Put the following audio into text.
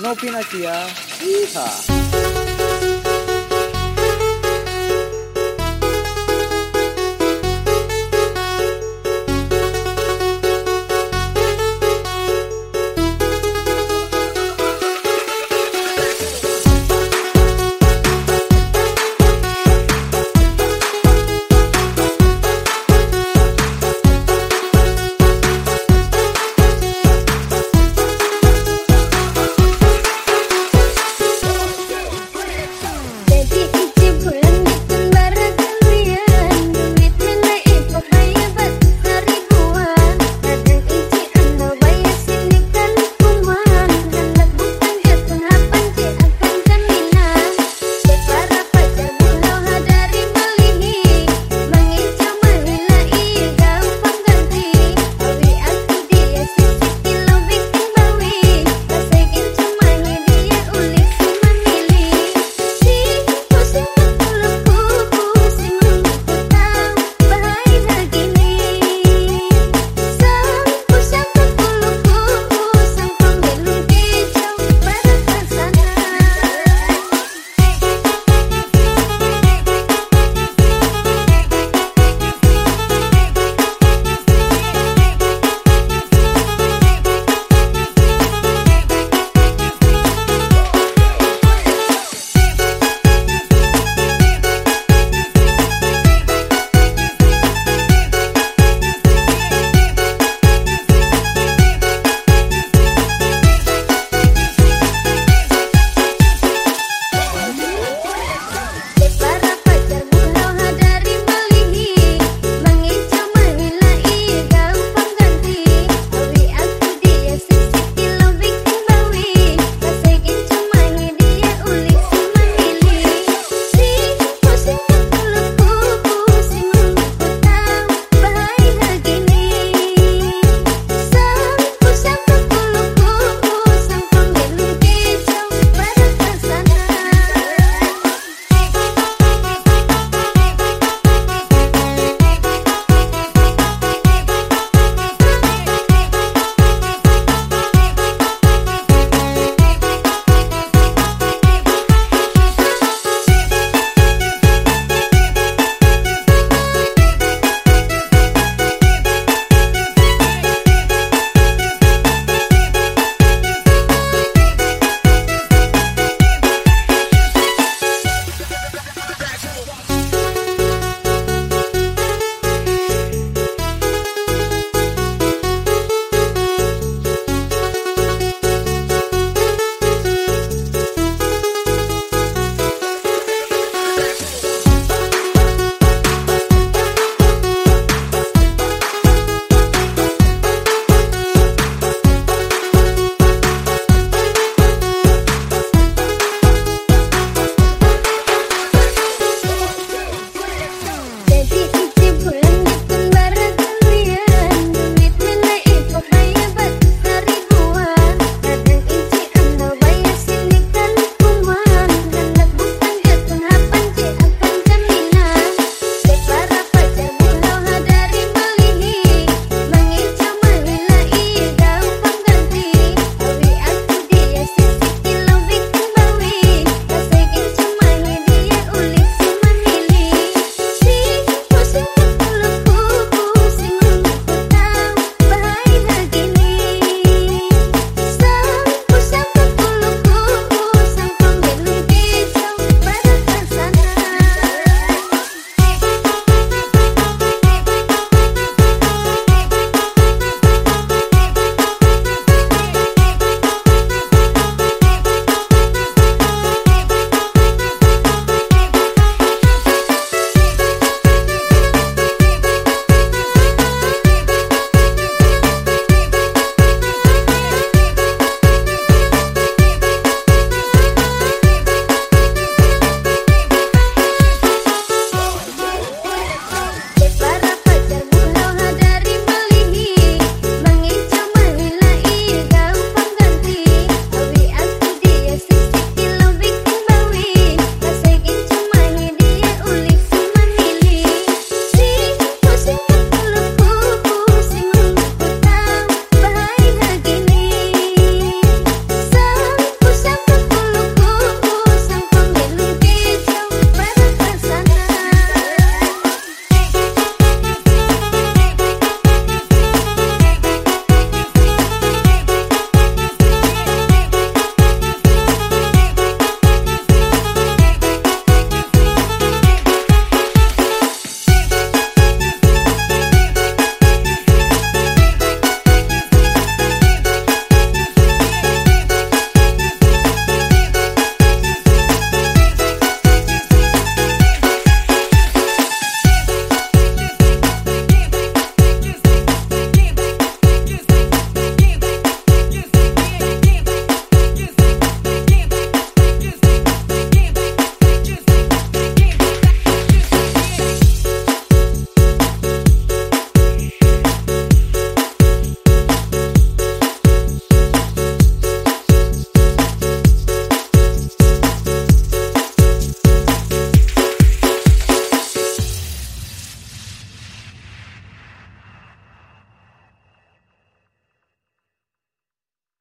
No Pinatia. Yeehaw.